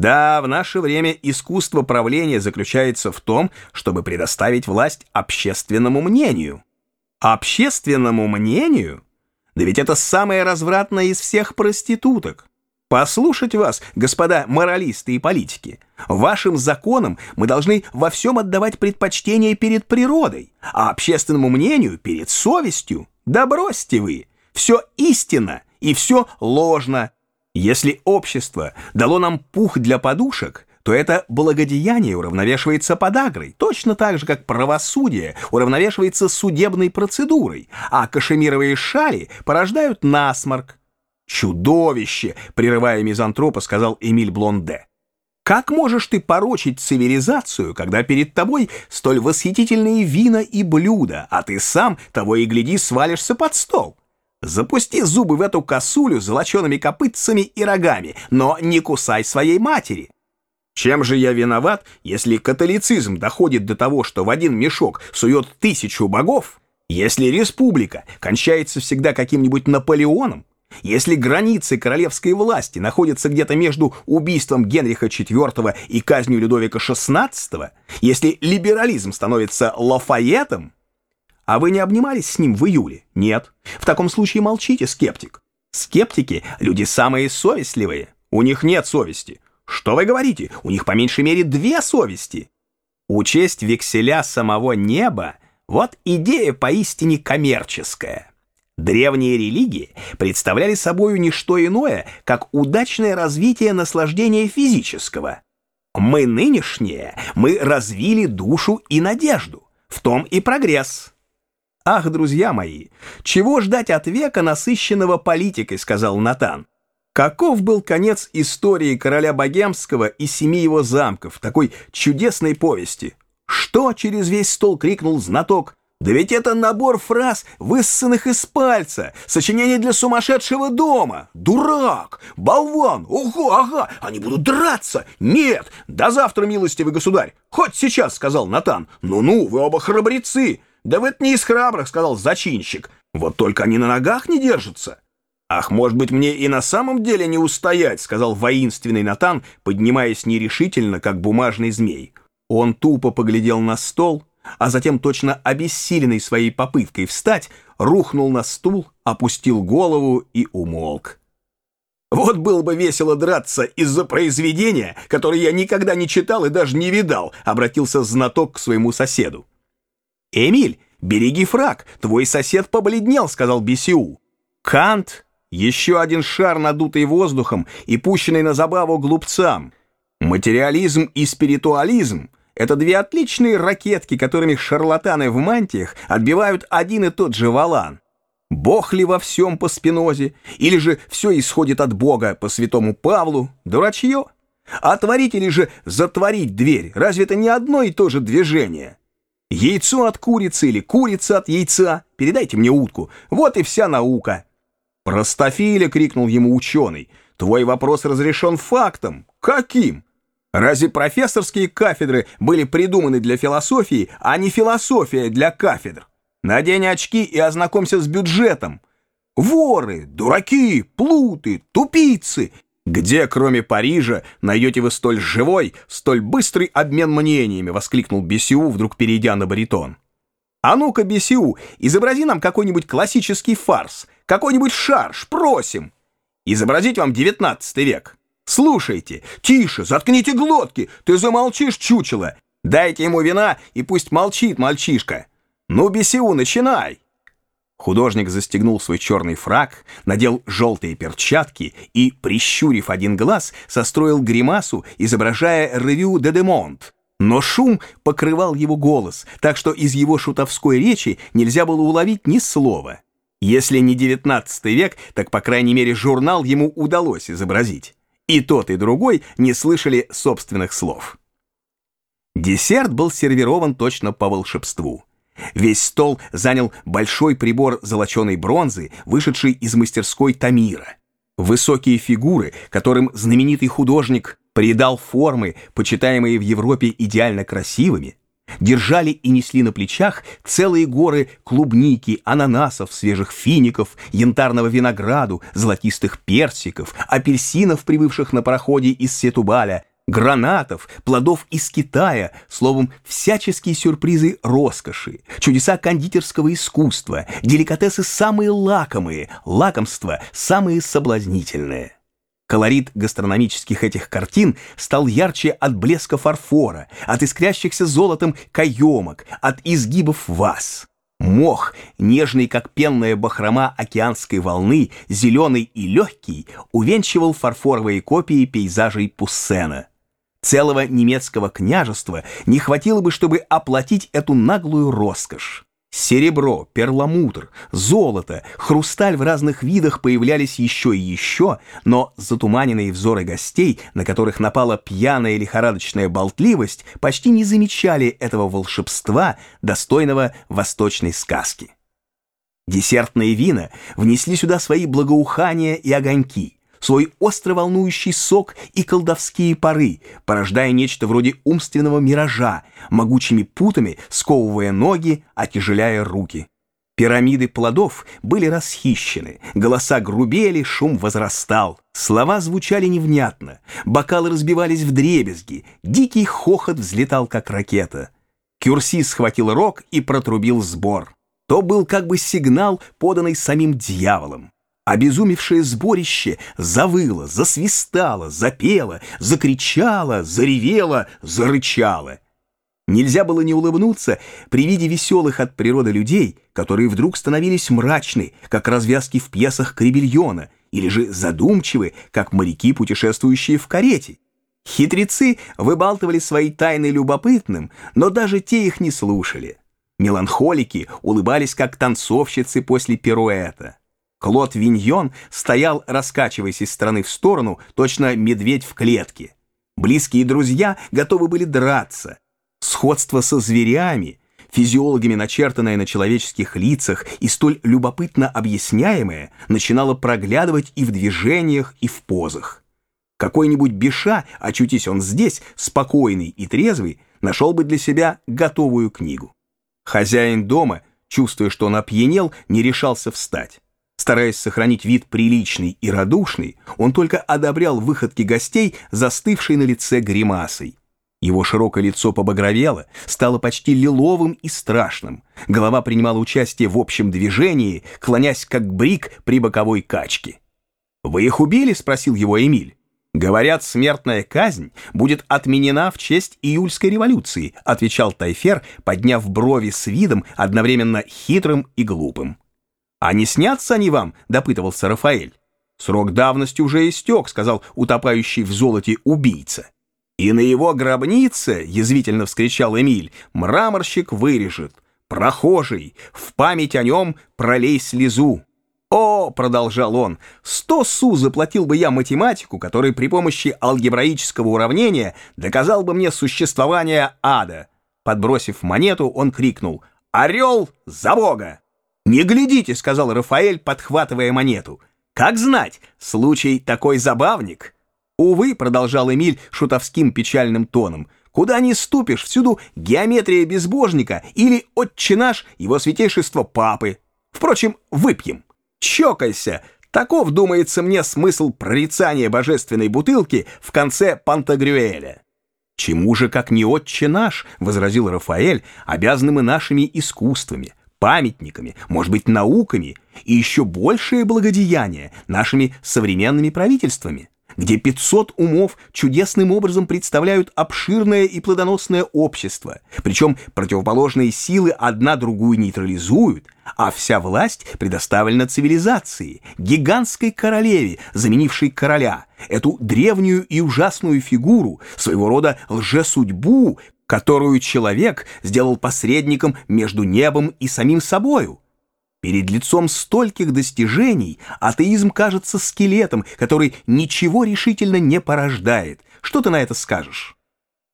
Да, в наше время искусство правления заключается в том, чтобы предоставить власть общественному мнению. Общественному мнению? Да ведь это самая развратная из всех проституток. Послушать вас, господа моралисты и политики. Вашим законам мы должны во всем отдавать предпочтение перед природой, а общественному мнению перед совестью. Да бросьте вы! Все истинно и все ложно. Если общество дало нам пух для подушек, то это благодеяние уравновешивается подагрой, точно так же, как правосудие уравновешивается судебной процедурой, а кашемировые шали порождают насморк. «Чудовище!» — прерывая мизантропа, сказал Эмиль Блонде. «Как можешь ты порочить цивилизацию, когда перед тобой столь восхитительные вина и блюда, а ты сам, того и гляди, свалишься под стол? Запусти зубы в эту косулю с золочеными копытцами и рогами, но не кусай своей матери. Чем же я виноват, если католицизм доходит до того, что в один мешок сует тысячу богов? Если республика кончается всегда каким-нибудь Наполеоном? Если границы королевской власти находятся где-то между убийством Генриха IV и казнью Людовика XVI? Если либерализм становится Лафайетом? А вы не обнимались с ним в июле? Нет. В таком случае молчите, скептик. Скептики – люди самые совестливые. У них нет совести. Что вы говорите? У них по меньшей мере две совести. Учесть векселя самого неба – вот идея поистине коммерческая. Древние религии представляли собою не что иное, как удачное развитие наслаждения физического. Мы нынешние, мы развили душу и надежду. В том и прогресс. «Ах, друзья мои, чего ждать от века, насыщенного политикой?» — сказал Натан. Каков был конец истории короля Богемского и семи его замков, такой чудесной повести? Что через весь стол крикнул знаток? Да ведь это набор фраз, высосанных из пальца, сочинение для сумасшедшего дома. Дурак, болван, ого, ага, они будут драться. Нет, до завтра, милостивый государь. Хоть сейчас, сказал Натан. Ну-ну, вы оба храбрецы. «Да вы это не из храбрых», — сказал зачинщик. «Вот только они на ногах не держатся». «Ах, может быть, мне и на самом деле не устоять», — сказал воинственный Натан, поднимаясь нерешительно, как бумажный змей. Он тупо поглядел на стол, а затем, точно обессиленный своей попыткой встать, рухнул на стул, опустил голову и умолк. «Вот было бы весело драться из-за произведения, которое я никогда не читал и даже не видал», — обратился знаток к своему соседу. «Эмиль, береги фраг, твой сосед побледнел», — сказал Бесиу. «Кант, еще один шар, надутый воздухом и пущенный на забаву глупцам. Материализм и спиритуализм — это две отличные ракетки, которыми шарлатаны в мантиях отбивают один и тот же валан. Бог ли во всем по Спинозе, или же все исходит от Бога по святому Павлу? Дурачье! Отворить или же затворить дверь, разве это не одно и то же движение? Яйцо от курицы или курица от яйца. Передайте мне утку. Вот и вся наука. Простофиля, крикнул ему ученый. Твой вопрос разрешен фактом. Каким? Разве профессорские кафедры были придуманы для философии, а не философия для кафедр? Надень очки и ознакомься с бюджетом. Воры, дураки, плуты, тупицы «Где, кроме Парижа, найдете вы столь живой, столь быстрый обмен мнениями?» — воскликнул Бесиу, вдруг перейдя на баритон. «А ну-ка, Бесиу, изобрази нам какой-нибудь классический фарс, какой-нибудь шарш, просим! Изобразить вам девятнадцатый век. Слушайте, тише, заткните глотки, ты замолчишь, чучело. Дайте ему вина, и пусть молчит мальчишка. Ну, Бесиу, начинай!» Художник застегнул свой черный фраг, надел желтые перчатки и, прищурив один глаз, состроил гримасу, изображая ревю де Демонт. Но шум покрывал его голос, так что из его шутовской речи нельзя было уловить ни слова. Если не девятнадцатый век, так, по крайней мере, журнал ему удалось изобразить. И тот, и другой не слышали собственных слов. Десерт был сервирован точно по волшебству. Весь стол занял большой прибор золоченой бронзы, вышедший из мастерской Тамира. Высокие фигуры, которым знаменитый художник придал формы, почитаемые в Европе идеально красивыми, держали и несли на плечах целые горы клубники, ананасов, свежих фиников, янтарного винограду, золотистых персиков, апельсинов, прибывших на пароходе из Сетубаля, гранатов, плодов из Китая, словом, всяческие сюрпризы роскоши, чудеса кондитерского искусства, деликатесы самые лакомые, лакомства самые соблазнительные. Колорит гастрономических этих картин стал ярче от блеска фарфора, от искрящихся золотом каемок, от изгибов ваз. Мох, нежный как пенная бахрома океанской волны, зеленый и легкий, увенчивал фарфоровые копии пейзажей Пуссена. Целого немецкого княжества не хватило бы, чтобы оплатить эту наглую роскошь. Серебро, перламутр, золото, хрусталь в разных видах появлялись еще и еще, но затуманенные взоры гостей, на которых напала пьяная лихорадочная болтливость, почти не замечали этого волшебства, достойного восточной сказки. Десертные вина внесли сюда свои благоухания и огоньки – свой остро волнующий сок и колдовские пары, порождая нечто вроде умственного миража, могучими путами сковывая ноги, отяжеляя руки. Пирамиды плодов были расхищены, голоса грубели, шум возрастал, слова звучали невнятно, бокалы разбивались в дребезги, дикий хохот взлетал, как ракета. Кюрси схватил рог и протрубил сбор. То был как бы сигнал, поданный самим дьяволом. Обезумевшее сборище завыло, засвистало, запело, закричало, заревело, зарычало. Нельзя было не улыбнуться при виде веселых от природы людей, которые вдруг становились мрачны, как развязки в пьесах Кребельона, или же задумчивы, как моряки, путешествующие в карете. Хитрецы выбалтывали свои тайны любопытным, но даже те их не слушали. Меланхолики улыбались, как танцовщицы после пируэта. Клод Виньон стоял, раскачиваясь из стороны в сторону, точно медведь в клетке. Близкие друзья готовы были драться. Сходство со зверями, физиологами начертанное на человеческих лицах и столь любопытно объясняемое, начинало проглядывать и в движениях, и в позах. Какой-нибудь Биша, очутись он здесь, спокойный и трезвый, нашел бы для себя готовую книгу. Хозяин дома, чувствуя, что он опьянел, не решался встать. Стараясь сохранить вид приличный и радушный, он только одобрял выходки гостей, застывшей на лице гримасой. Его широкое лицо побагровело, стало почти лиловым и страшным. Голова принимала участие в общем движении, клонясь как брик при боковой качке. «Вы их убили?» — спросил его Эмиль. «Говорят, смертная казнь будет отменена в честь июльской революции», отвечал Тайфер, подняв брови с видом одновременно хитрым и глупым. «А не снятся они вам?» — допытывался Рафаэль. «Срок давности уже истек», — сказал утопающий в золоте убийца. «И на его гробнице», — язвительно вскричал Эмиль, — «мраморщик вырежет. Прохожий, в память о нем пролей слезу». «О!» — продолжал он, — «сто су заплатил бы я математику, который при помощи алгебраического уравнения доказал бы мне существование ада». Подбросив монету, он крикнул «Орел за Бога!» «Не глядите», — сказал Рафаэль, подхватывая монету. «Как знать, случай такой забавник». «Увы», — продолжал Эмиль шутовским печальным тоном, «куда ни ступишь, всюду геометрия безбожника или отче наш, его святейшество папы. Впрочем, выпьем. Чокайся». Таков, думается мне, смысл прорицания божественной бутылки в конце Пантагрюэля. «Чему же, как не отче наш, — возразил Рафаэль, — обязаны мы нашими искусствами, памятниками, может быть, науками и еще большее благодеяние нашими современными правительствами, где 500 умов чудесным образом представляют обширное и плодоносное общество, причем противоположные силы одна другую нейтрализуют, а вся власть предоставлена цивилизации, гигантской королеве, заменившей короля, эту древнюю и ужасную фигуру, своего рода лжесудьбу, которую человек сделал посредником между небом и самим собою. Перед лицом стольких достижений атеизм кажется скелетом, который ничего решительно не порождает. Что ты на это скажешь?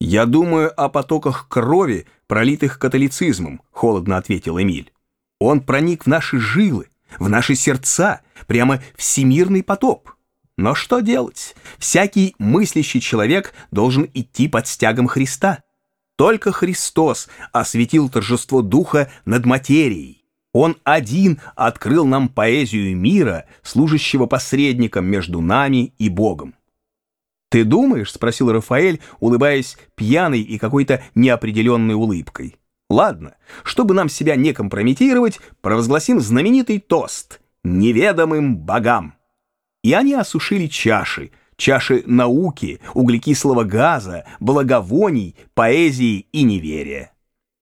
«Я думаю о потоках крови, пролитых католицизмом», — холодно ответил Эмиль. «Он проник в наши жилы, в наши сердца, прямо всемирный потоп. Но что делать? Всякий мыслящий человек должен идти под стягом Христа». Только Христос осветил торжество Духа над материей. Он один открыл нам поэзию мира, служащего посредником между нами и Богом. «Ты думаешь?» — спросил Рафаэль, улыбаясь пьяной и какой-то неопределенной улыбкой. «Ладно, чтобы нам себя не компрометировать, провозгласим знаменитый тост «Неведомым богам». И они осушили чаши, чаши науки, углекислого газа, благовоний, поэзии и неверия.